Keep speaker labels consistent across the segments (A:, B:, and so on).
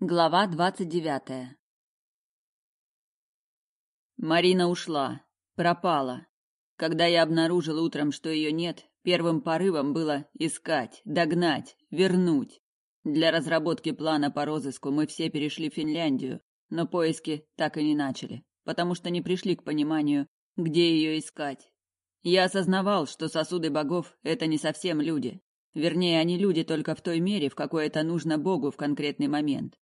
A: Глава двадцать девятая Марина ушла, пропала. Когда я обнаружил утром, что ее нет, первым порывом было искать, догнать, вернуть. Для разработки плана по розыску мы все перешли в Финляндию, но поиски так и не начали, потому что не пришли к пониманию, где ее искать. Я осознавал, что сосуды богов – это не совсем люди. Вернее, они люди только в той мере, в какой это нужно Богу в конкретный момент.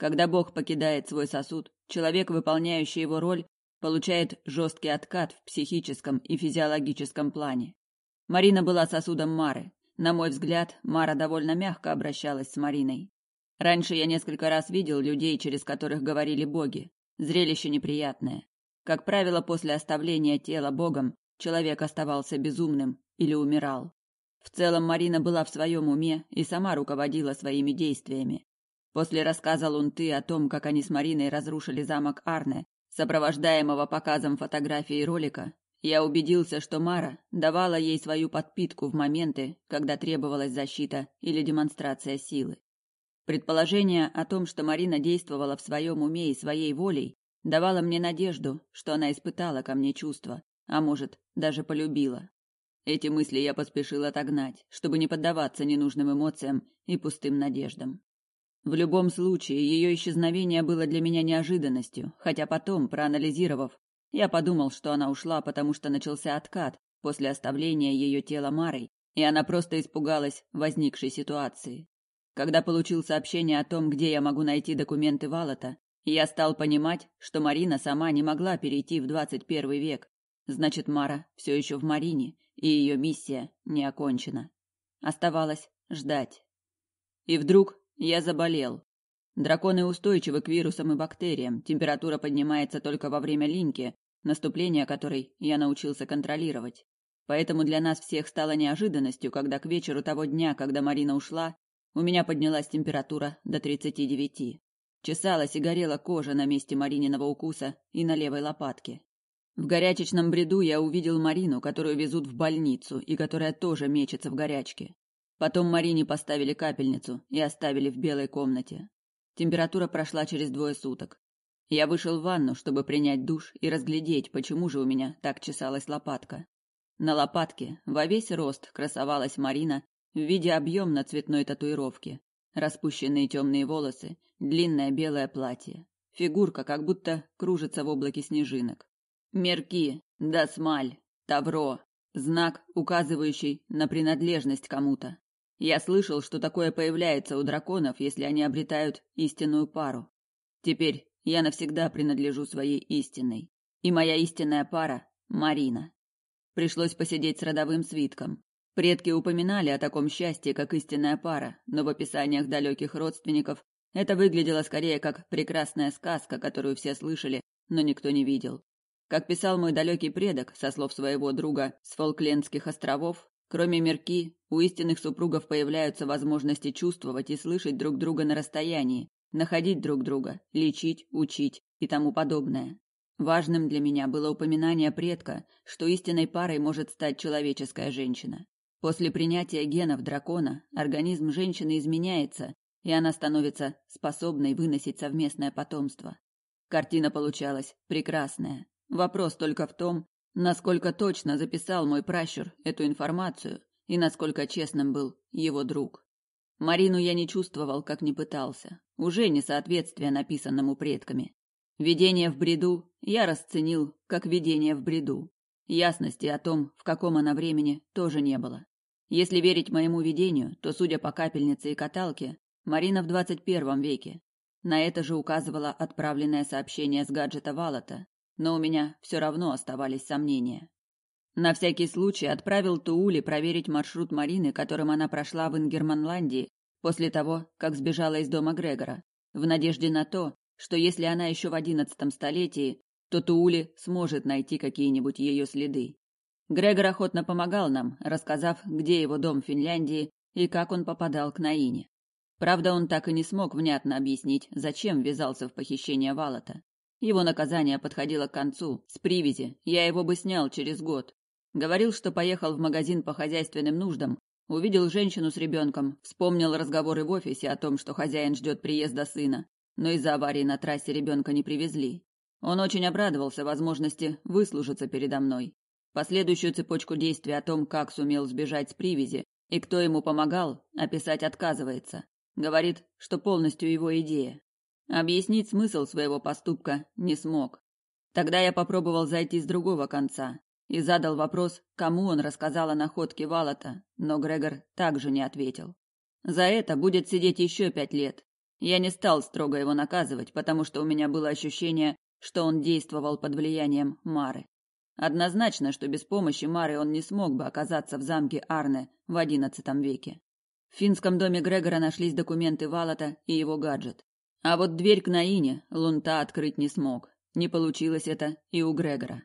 A: Когда Бог покидает свой сосуд, человек, выполняющий его роль, получает жесткий откат в психическом и физиологическом плане. Марина была сосудом Мары. На мой взгляд, Мара довольно мягко обращалась с Мариной. Раньше я несколько раз видел людей, через которых говорили боги. Зрелище неприятное. Как правило, после оставления тела богом человек оставался безумным или умирал. В целом Марина была в своем уме и сама руководила своими действиями. После рассказа Лунты о том, как они с Мариной разрушили замок Арне, сопровождаемого показом фотографий и ролика, я убедился, что Мара давала ей свою подпитку в моменты, когда требовалась защита или демонстрация силы. Предположение о том, что Марина действовала в своем уме и своей волей, давало мне надежду, что она испытала ко мне чувства, а может, даже полюбила. Эти мысли я поспешил отогнать, чтобы не поддаваться ненужным эмоциям и пустым надеждам. В любом случае, ее исчезновение было для меня неожиданностью, хотя потом, проанализировав, я подумал, что она ушла, потому что начался откат после оставления ее тела Марой, и она просто испугалась возникшей ситуации. Когда получил сообщение о том, где я могу найти документы Валата, я стал понимать, что Марина сама не могла перейти в 21 век. Значит, Мара все еще в Марине, и ее миссия не окончена. Оставалось ждать. И вдруг я заболел. Драконы устойчивы к вирусам и бактериям. Температура поднимается только во время линьки, наступление которой я научился контролировать. Поэтому для нас всех стало неожиданностью, когда к вечеру того дня, когда Марина ушла, у меня поднялась температура до 39. Чесалась и горела кожа на месте Марининого укуса и на левой лопатке. В горячечном бреду я увидел Марину, которую везут в больницу и которая тоже мечется в горячке. Потом Марине поставили капельницу и оставили в белой комнате. Температура прошла через двое суток. Я вышел в ванну, чтобы принять душ и разглядеть, почему же у меня так чесалась лопатка. На лопатке во весь рост красовалась Марина в виде объемно-цветной татуировки. Распущенные темные волосы, длинное белое платье. Фигурка как будто кружится в облаке снежинок. Мерки, дасмаль, тавро. Знак, указывающий на принадлежность кому-то. Я слышал, что такое появляется у драконов, если они обретают истинную пару. Теперь я навсегда принадлежу своей истинной. И моя истинная пара – Марина. Пришлось посидеть с родовым свитком. Предки упоминали о таком счастье, как истинная пара, но в описаниях далеких родственников это выглядело скорее как прекрасная сказка, которую все слышали, но никто не видел. Как писал мой далекий предок, со слов своего друга с Фолклендских островов, Кроме мерки, у истинных супругов появляются возможности чувствовать и слышать друг друга на расстоянии, находить друг друга, лечить, учить и тому подобное. Важным для меня было упоминание предка, что истинной парой может стать человеческая женщина. После принятия генов дракона организм женщины изменяется, и она становится способной выносить совместное потомство. Картина получалась прекрасная. Вопрос только в том, насколько точно записал мой пращур эту информацию и насколько честным был его друг. Марину я не чувствовал, как не пытался. Уже несоответствие написанному предками. Видение в бреду я расценил как видение в бреду. Ясности о том, в каком она времени, тоже не было. Если верить моему видению, то, судя по капельнице и каталке, Марина в двадцать первом веке. На это же указывало отправленное сообщение с гаджета Валата, но у меня все равно оставались сомнения. На всякий случай отправил Туули проверить маршрут Марины, которым она прошла в Ингерманландии после того, как сбежала из дома Грегора, в надежде на то, что если она еще в одиннадцатом столетии, то Туули сможет найти какие-нибудь ее следы. Грегор охотно помогал нам, рассказав, где его дом в Финляндии и как он попадал к Наине. Правда, он так и не смог внятно объяснить, зачем ввязался в похищение Валата. Его наказание подходило к концу. С привязи. Я его бы снял через год. Говорил, что поехал в магазин по хозяйственным нуждам, увидел женщину с ребенком, вспомнил разговоры в офисе о том, что хозяин ждет приезда сына. но из-за аварии на трассе ребенка не привезли. Он очень обрадовался возможности выслужиться передо мной. Последующую цепочку действий о том, как сумел сбежать с привязи и кто ему помогал, описать отказывается. Говорит, что полностью его идея. Объяснить смысл своего поступка не смог. Тогда я попробовал зайти с другого конца и задал вопрос, кому он рассказал о находке Валата, но Грегор также не ответил. За это будет сидеть еще пять лет. Я не стал строго его наказывать, потому что у меня было ощущение, что он действовал под влиянием Мары. Однозначно, что без помощи Мары он не смог бы оказаться в замке Арне в XI веке. В финском доме Грегора нашлись документы Валата и его гаджет. А вот дверь к Наине Лунта открыть не смог. Не получилось это и у Грегора.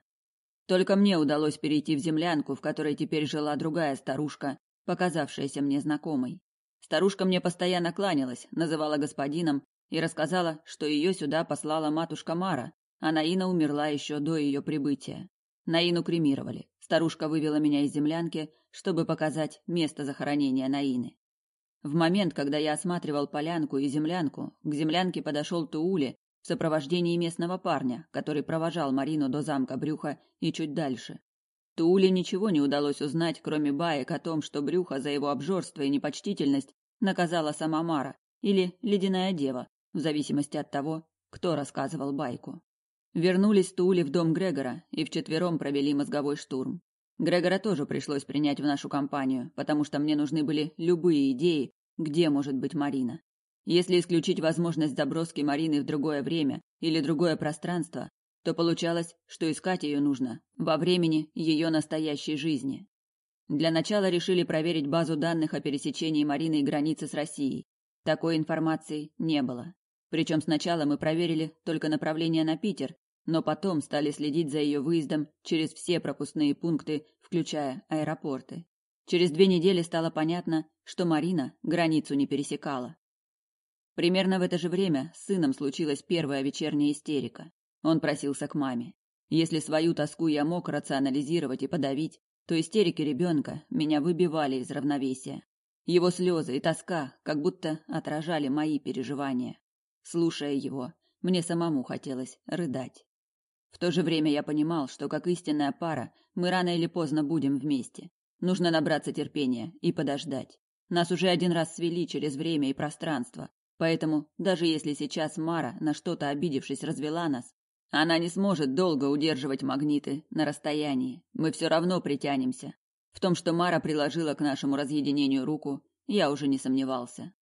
A: Только мне удалось перейти в землянку, в которой теперь жила другая старушка, показавшаяся мне знакомой. Старушка мне постоянно кланялась, называла господином и рассказала, что ее сюда послала матушка Мара, а Наина умерла еще до ее прибытия. Наину кремировали. Старушка вывела меня из землянки, чтобы показать место захоронения Наины. В момент, когда я осматривал полянку и землянку, к землянке подошел Туули в сопровождении местного парня, который провожал Марину до замка Брюха и чуть дальше. Тууле ничего не удалось узнать, кроме баек о том, что Брюха за его обжорство и непочтительность наказала сама Мара или ледяная дева, в зависимости от того, кто рассказывал байку. Вернулись Тули в дом Грегора и вчетвером провели мозговой штурм. Грегора тоже пришлось принять в нашу компанию, потому что мне нужны были любые идеи, где может быть Марина. Если исключить возможность заброски Марины в другое время или другое пространство, то получалось, что искать ее нужно во времени ее настоящей жизни. Для начала решили проверить базу данных о пересечении Марины и границы с Россией. Такой информации не было. Причем сначала мы проверили только направление на Питер, но потом стали следить за ее выездом через все пропускные пункты, включая аэропорты. Через две недели стало понятно, что Марина границу не пересекала. Примерно в это же время с сыном случилась первая вечерняя истерика. Он просился к маме. Если свою тоску я мог рационализировать и подавить, то истерики ребенка меня выбивали из равновесия. Его слезы и тоска как будто отражали мои переживания. Слушая его, мне самому хотелось рыдать. В то же время я понимал, что как истинная пара мы рано или поздно будем вместе. Нужно набраться терпения и подождать. Нас уже один раз свели через время и пространство, поэтому даже если сейчас Мара, на что-то обидевшись, развела нас, она не сможет долго удерживать магниты на расстоянии. Мы все равно притянемся. В том, что Мара приложила к нашему разъединению руку, я уже не сомневался.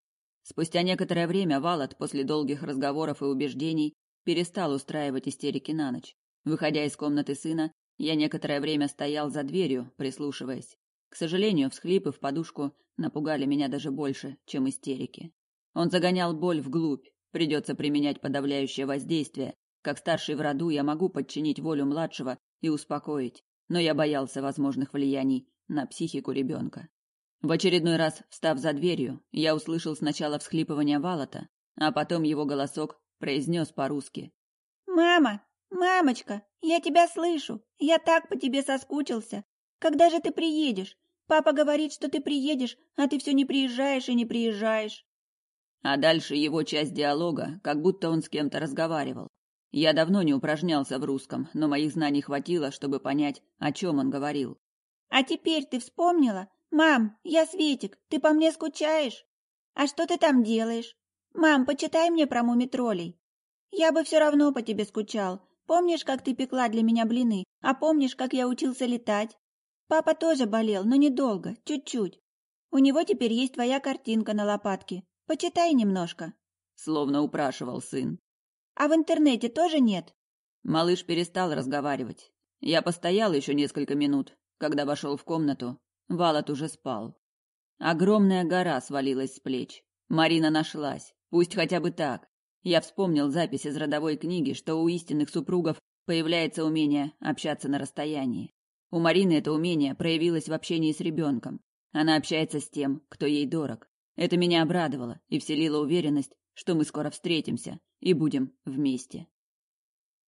A: Спустя некоторое время Валат, после долгих разговоров и убеждений, перестал устраивать истерики на ночь. Выходя из комнаты сына, я некоторое время стоял за дверью, прислушиваясь. К сожалению, всхлипы в подушку напугали меня даже больше, чем истерики. Он загонял боль вглубь, придется применять подавляющее воздействие. Как старший в роду я могу подчинить волю младшего и успокоить, но я боялся возможных влияний на психику ребенка. В очередной раз, встав за дверью, я услышал сначала всхлипывание Валата, а потом его голосок произнес по-русски.
B: «Мама, «Мамочка, я тебя слышу. Я так по тебе соскучился. Когда же ты приедешь? Папа говорит, что ты приедешь, а ты все не приезжаешь и не приезжаешь».
A: А дальше его часть диалога, как будто он с кем-то разговаривал. Я давно не упражнялся в русском, но моих знаний хватило, чтобы понять, о чем он говорил.
B: «А теперь ты вспомнила? Мам, я Светик, ты по мне скучаешь? А что ты там делаешь? Мам, почитай мне про мумитролей. Я бы все равно по тебе скучал, Помнишь, как ты пекла для меня блины? А помнишь, как я учился летать? Папа тоже болел, но недолго, чуть-чуть. У него теперь есть твоя картинка на лопатке. Почитай немножко.
A: Словно упрашивал сын.
B: А в интернете тоже нет?
A: Малыш перестал разговаривать. Я постоял еще несколько минут. Когда вошел в комнату, Валат уже спал. Огромная гора свалилась с плеч. Марина нашлась. Пусть хотя бы так. Я вспомнил запись из родовой книги, что у истинных супругов появляется умение общаться на расстоянии. У Марины это умение проявилось в общении с ребенком. Она общается с тем, кто ей дорог. Это меня обрадовало и вселило уверенность, что мы скоро встретимся и будем вместе.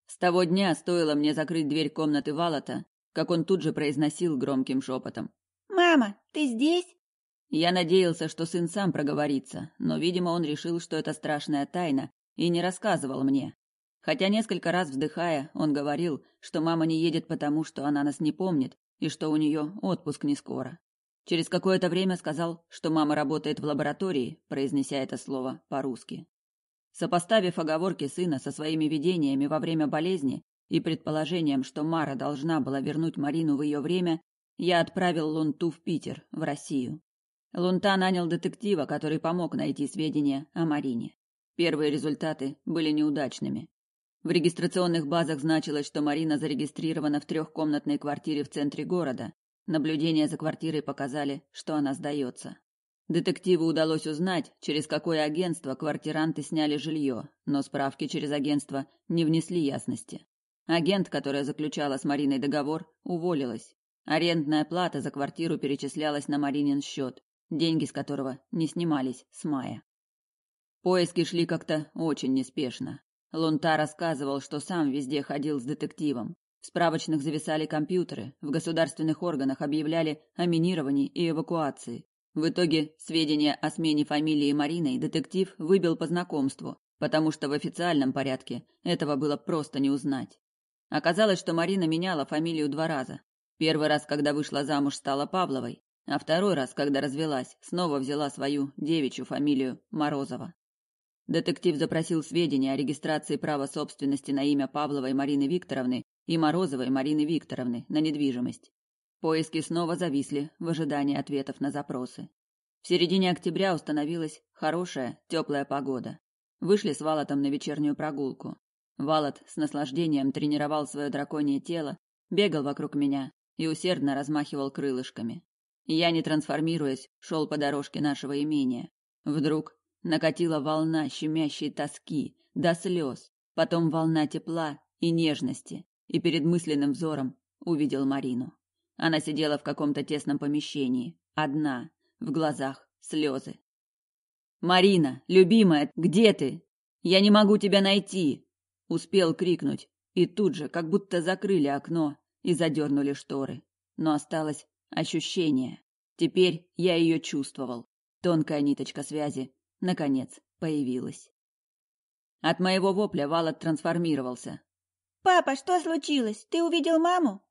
A: С того дня стоило мне закрыть дверь комнаты Валата, как он тут же произносил громким шепотом.
B: «Мама, ты здесь?»
A: Я надеялся, что сын сам проговорится, но, видимо, он решил, что это страшная тайна, и не рассказывал мне. Хотя несколько раз вздыхая, он говорил, что мама не едет потому, что она нас не помнит, и что у нее отпуск не скоро. Через какое-то время сказал, что мама работает в лаборатории, произнеся это слово по-русски. Сопоставив оговорки сына со своими видениями во время болезни и предположением, что Мара должна была вернуть Марину в ее время, я отправил Лунту в Питер, в Россию. Лунта нанял детектива, который помог найти сведения о Марине. Первые результаты были неудачными. В регистрационных базах значилось, что Марина зарегистрирована в трехкомнатной квартире в центре города. Наблюдения за квартирой показали, что она сдается. Детективу удалось узнать, через какое агентство квартиранты сняли жилье, но справки через агентство не внесли ясности. Агент, которая заключала с Мариной договор, уволилась. Арендная плата за квартиру перечислялась на Маринин счет, деньги с которого не снимались с мая. Поиски шли как-то очень неспешно. Лунта рассказывал, что сам везде ходил с детективом. В справочных зависали компьютеры, в государственных органах объявляли о минировании и эвакуации. В итоге сведения о смене фамилии Мариной детектив выбил по знакомству, потому что в официальном порядке этого было просто не узнать. Оказалось, что Марина меняла фамилию два раза. Первый раз, когда вышла замуж, стала Павловой, а второй раз, когда развелась, снова взяла свою девичью фамилию Морозова. Детектив запросил сведения о регистрации права собственности на имя Павловой Марины Викторовны и Морозовой Марины Викторовны на недвижимость. Поиски снова зависли в ожидании ответов на запросы. В середине октября установилась хорошая, теплая погода. Вышли с Валотом на вечернюю прогулку. Валот с наслаждением тренировал свое драконье тело, бегал вокруг меня и усердно размахивал крылышками. Я, не трансформируясь, шел по дорожке нашего имения. Вдруг Накатила волна щемящей тоски, до слез, потом волна тепла и нежности, и перед мысленным взором увидел Марину. Она сидела в каком-то тесном помещении, одна, в глазах слезы. «Марина, любимая, где ты? Я не могу тебя найти!» Успел крикнуть, и тут же, как будто закрыли окно и задернули шторы. Но осталось ощущение. Теперь я ее чувствовал. Тонкая ниточка связи наконец, появилась. От моего вопля Валат трансформировался.
B: «Папа, что случилось? Ты увидел маму?»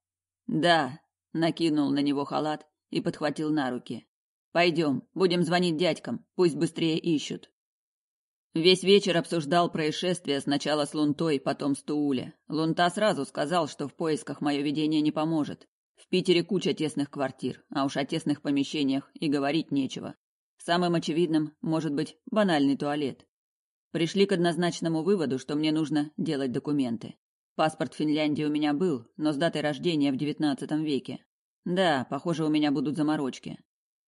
A: «Да», — накинул на него халат и подхватил на руки. «Пойдем, будем звонить дядькам, пусть быстрее ищут». Весь вечер обсуждал происшествие сначала с Лунтой, потом с Тууля. Лунта сразу сказал, что в поисках мое видение не поможет. В Питере куча тесных квартир, а уж о тесных помещениях и говорить нечего. Самым очевидным может быть банальный туалет. Пришли к однозначному выводу, что мне нужно делать документы. Паспорт Финляндии у меня был, но с датой рождения в девятнадцатом веке. Да, похоже, у меня будут заморочки.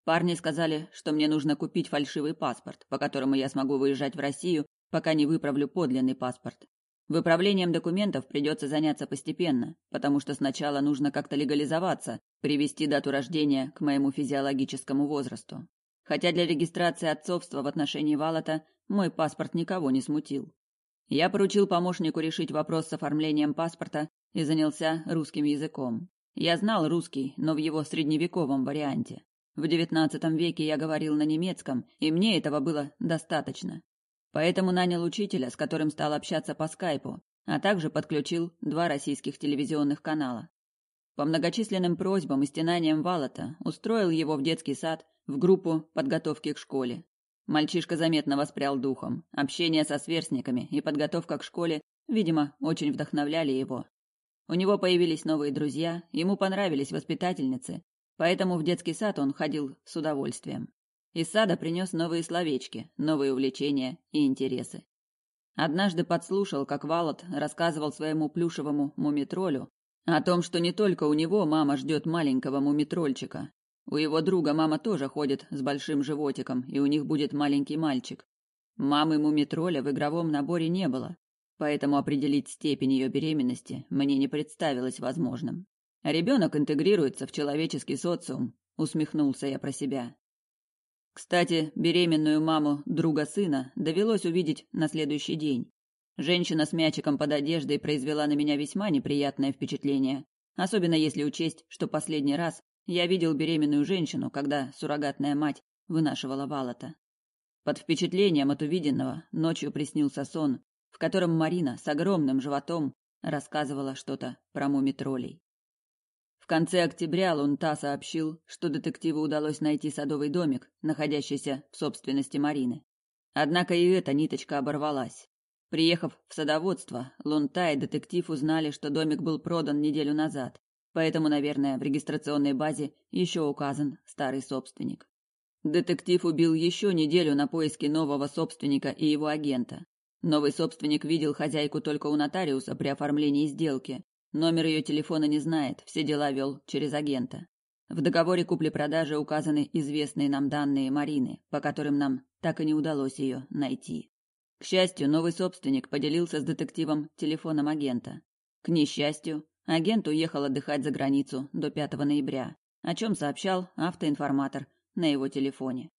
A: Парни сказали, что мне нужно купить фальшивый паспорт, по которому я смогу выезжать в Россию, пока не выправлю подлинный паспорт. Выправлением документов придется заняться постепенно, потому что сначала нужно как-то легализоваться, привести дату рождения к моему физиологическому возрасту хотя для регистрации отцовства в отношении Валата мой паспорт никого не смутил. Я поручил помощнику решить вопрос с оформлением паспорта и занялся русским языком. Я знал русский, но в его средневековом варианте. В XIX веке я говорил на немецком, и мне этого было достаточно. Поэтому нанял учителя, с которым стал общаться по скайпу, а также подключил два российских телевизионных канала. По многочисленным просьбам и стенаниям Валата устроил его в детский сад в группу подготовки к школе. Мальчишка заметно воспрял духом. Общение со сверстниками и подготовка к школе, видимо, очень вдохновляли его. У него появились новые друзья, ему понравились воспитательницы, поэтому в детский сад он ходил с удовольствием. Из сада принес новые словечки, новые увлечения и интересы. Однажды подслушал, как Валот рассказывал своему плюшевому мумитролю о том, что не только у него мама ждет маленького мумитрольчика, у его друга мама тоже ходит с большим животиком, и у них будет маленький мальчик. Мамы мумитроля в игровом наборе не было, поэтому определить степень ее беременности мне не представилось возможным. Ребенок интегрируется в человеческий социум, усмехнулся я про себя. Кстати, беременную маму друга сына довелось увидеть на следующий день. Женщина с мячиком под одеждой произвела на меня весьма неприятное впечатление, особенно если учесть, что последний раз я видел беременную женщину, когда суррогатная мать вынашивала Валата. Под впечатлением от увиденного ночью приснился сон, в котором Марина с огромным животом рассказывала что-то про мумитролей. В конце октября Лунта сообщил, что детективу удалось найти садовый домик, находящийся в собственности Марины. Однако и эта ниточка оборвалась. Приехав в садоводство, Лунта и детектив узнали, что домик был продан неделю назад, поэтому, наверное, в регистрационной базе еще указан старый собственник. Детектив убил еще неделю на поиски нового собственника и его агента. Новый собственник видел хозяйку только у нотариуса при оформлении сделки, Номер ее телефона не знает, все дела вел через агента. В договоре купли-продажи указаны известные нам данные Марины, по которым нам так и не удалось ее найти. К счастью, новый собственник поделился с детективом телефоном агента. К несчастью, агент уехал отдыхать за границу до 5 ноября, о чем сообщал автоинформатор на его телефоне.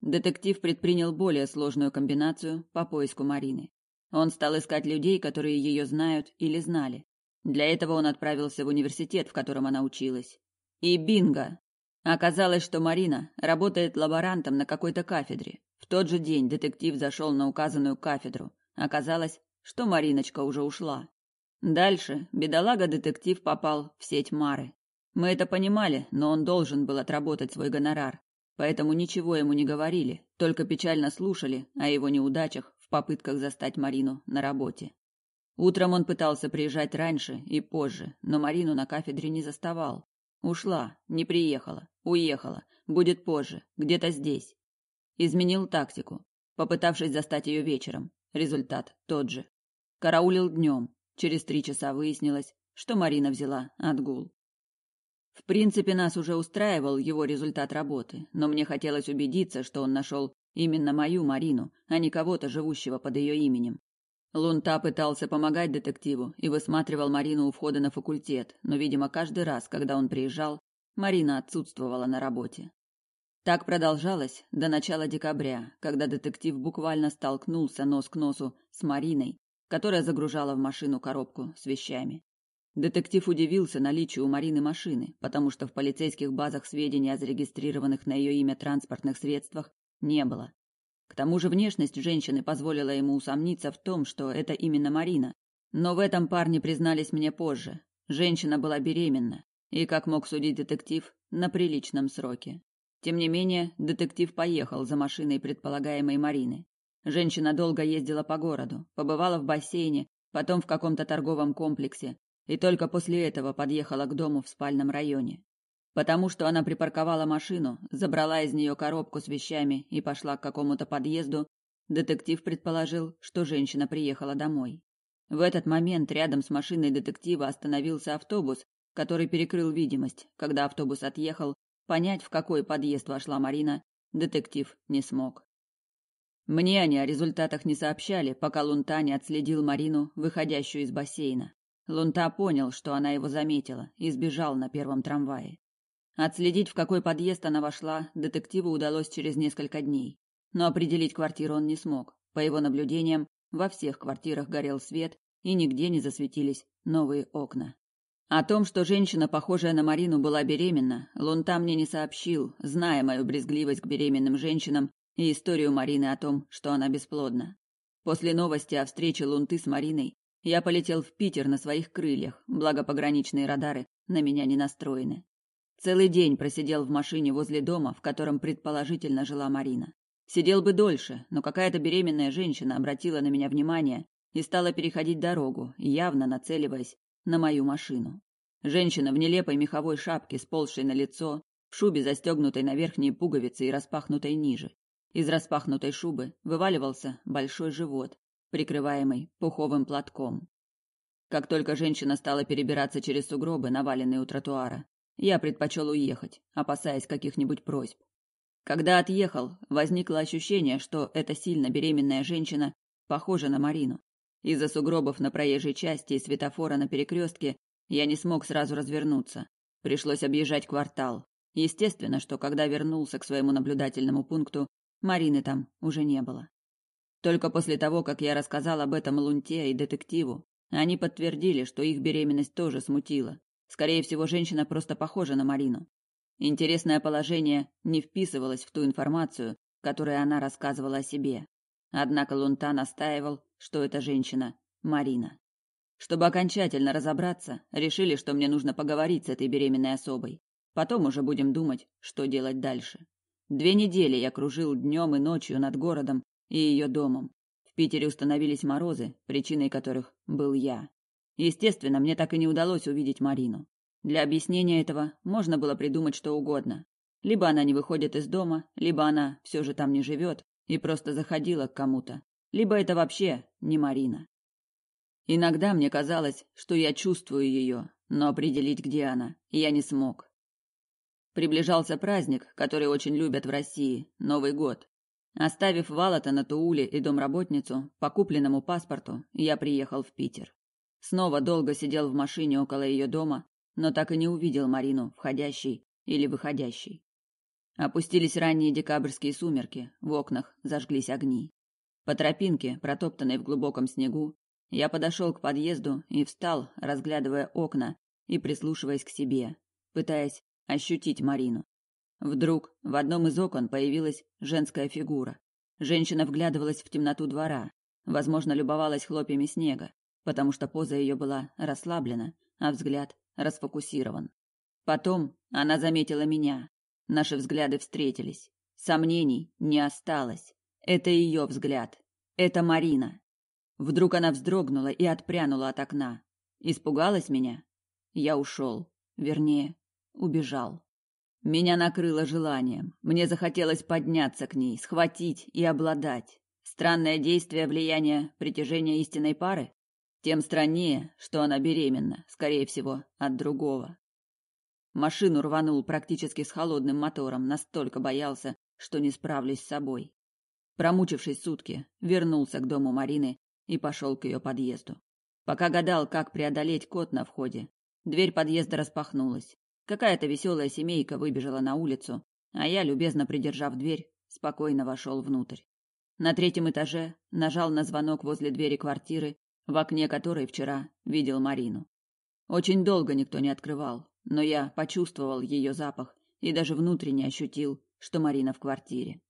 A: Детектив предпринял более сложную комбинацию по поиску Марины. Он стал искать людей, которые ее знают или знали. Для этого он отправился в университет, в котором она училась. И бинго! Оказалось, что Марина работает лаборантом на какой-то кафедре. В тот же день детектив зашел на указанную кафедру. Оказалось, что Мариночка уже ушла. Дальше бедолага-детектив попал в сеть Мары. Мы это понимали, но он должен был отработать свой гонорар. Поэтому ничего ему не говорили, только печально слушали о его неудачах в попытках застать Марину на работе. Утром он пытался приезжать раньше и позже, но Марину на кафедре не заставал. Ушла, не приехала, уехала, будет позже, где-то здесь. Изменил тактику, попытавшись застать ее вечером. Результат тот же. Караулил днем. Через три часа выяснилось, что Марина взяла отгул. В принципе, нас уже устраивал его результат работы, но мне хотелось убедиться, что он нашел именно мою Марину, а не кого-то, живущего под ее именем. Лунта пытался помогать детективу и высматривал Марину у входа на факультет, но, видимо, каждый раз, когда он приезжал, Марина отсутствовала на работе. Так продолжалось до начала декабря, когда детектив буквально столкнулся нос к носу с Мариной, которая загружала в машину коробку с вещами. Детектив удивился наличию у Марины машины, потому что в полицейских базах сведений о зарегистрированных на ее имя транспортных средствах не было. К тому же внешность женщины позволила ему усомниться в том, что это именно Марина. Но в этом парни признались мне позже. Женщина была беременна, и, как мог судить детектив, на приличном сроке. Тем не менее, детектив поехал за машиной предполагаемой Марины. Женщина долго ездила по городу, побывала в бассейне, потом в каком-то торговом комплексе, и только после этого подъехала к дому в спальном районе. Потому что она припарковала машину, забрала из нее коробку с вещами и пошла к какому-то подъезду, детектив предположил, что женщина приехала домой. В этот момент рядом с машиной детектива остановился автобус, который перекрыл видимость. Когда автобус отъехал, понять, в какой подъезд вошла Марина, детектив не смог. Мне они о результатах не сообщали, пока Лунта не отследил Марину, выходящую из бассейна. Лунта понял, что она его заметила, и сбежал на первом трамвае. Отследить, в какой подъезд она вошла, детективу удалось через несколько дней. Но определить квартиру он не смог. По его наблюдениям, во всех квартирах горел свет, и нигде не засветились новые окна. О том, что женщина, похожая на Марину, была беременна, Лунта мне не сообщил, зная мою брезгливость к беременным женщинам и историю Марины о том, что она бесплодна. После новости о встрече Лунты с Мариной я полетел в Питер на своих крыльях, благо пограничные радары на меня не настроены. Целый день просидел в машине возле дома, в котором предположительно жила Марина. Сидел бы дольше, но какая-то беременная женщина обратила на меня внимание и стала переходить дорогу, явно нацеливаясь на мою машину. Женщина в нелепой меховой шапке, сползшей на лицо, в шубе, застегнутой на верхние пуговицы и распахнутой ниже. Из распахнутой шубы вываливался большой живот, прикрываемый пуховым платком. Как только женщина стала перебираться через сугробы, наваленные у тротуара, я предпочел уехать, опасаясь каких-нибудь просьб. Когда отъехал, возникло ощущение, что эта сильно беременная женщина похожа на Марину. Из-за сугробов на проезжей части и светофора на перекрестке я не смог сразу развернуться. Пришлось объезжать квартал. Естественно, что когда вернулся к своему наблюдательному пункту, Марины там уже не было. Только после того, как я рассказал об этом Лунте и детективу, они подтвердили, что их беременность тоже смутила, Скорее всего, женщина просто похожа на Марину. Интересное положение не вписывалось в ту информацию, которой она рассказывала о себе. Однако Лунта настаивал, что эта женщина – Марина. Чтобы окончательно разобраться, решили, что мне нужно поговорить с этой беременной особой. Потом уже будем думать, что делать дальше. Две недели я кружил днем и ночью над городом и ее домом. В Питере установились морозы, причиной которых был я. Естественно, мне так и не удалось увидеть Марину. Для объяснения этого можно было придумать что угодно. Либо она не выходит из дома, либо она все же там не живет и просто заходила к кому-то, либо это вообще не Марина. Иногда мне казалось, что я чувствую ее, но определить, где она, я не смог. Приближался праздник, который очень любят в России – Новый год. Оставив Валата на Тууле и домработницу, по купленному паспорту, я приехал в Питер. Снова долго сидел в машине около ее дома, но так и не увидел Марину, входящей или выходящей. Опустились ранние декабрьские сумерки, в окнах зажглись огни. По тропинке, протоптанной в глубоком снегу, я подошел к подъезду и встал, разглядывая окна и прислушиваясь к себе, пытаясь ощутить Марину. Вдруг в одном из окон появилась женская фигура. Женщина вглядывалась в темноту двора, возможно, любовалась хлопьями снега, потому что поза ее была расслаблена, а взгляд расфокусирован. Потом она заметила меня. Наши взгляды встретились. Сомнений не осталось. Это ее взгляд. Это Марина. Вдруг она вздрогнула и отпрянула от окна. Испугалась меня? Я ушел. Вернее, убежал. Меня накрыло желанием. Мне захотелось подняться к ней, схватить и обладать. Странное действие влияния притяжения истинной пары? Тем страннее, что она беременна, скорее всего, от другого. Машину рванул практически с холодным мотором, настолько боялся, что не справлюсь с собой. Промучившись сутки, вернулся к дому Марины и пошел к ее подъезду. Пока гадал, как преодолеть код на входе, дверь подъезда распахнулась. Какая-то веселая семейка выбежала на улицу, а я, любезно придержав дверь, спокойно вошел внутрь. На третьем этаже нажал на звонок возле двери квартиры, в окне которой вчера видел Марину. Очень долго никто не открывал, но я почувствовал ее запах и даже внутренне ощутил, что Марина в квартире.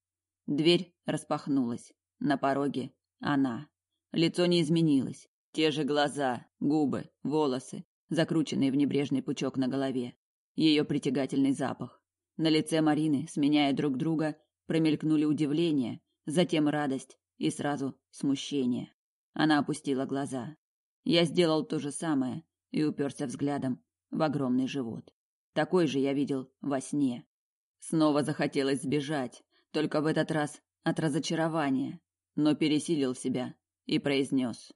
A: Дверь распахнулась. На пороге она. Лицо не изменилось. Те же глаза, губы, волосы, закрученные в небрежный пучок на голове. Ее притягательный запах. На лице Марины, сменяя друг друга, промелькнули удивление, затем радость и сразу смущение. Она опустила глаза. Я сделал то же самое и уперся взглядом в огромный живот. Такой же я видел во сне. Снова захотелось сбежать, только в этот раз от разочарования, но пересилил себя и произнес.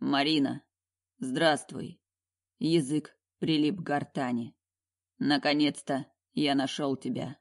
A: «Марина, здравствуй!» Язык прилип к гортани. «Наконец-то я нашел тебя!»